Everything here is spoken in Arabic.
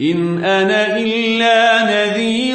إن أنا إلا نذير.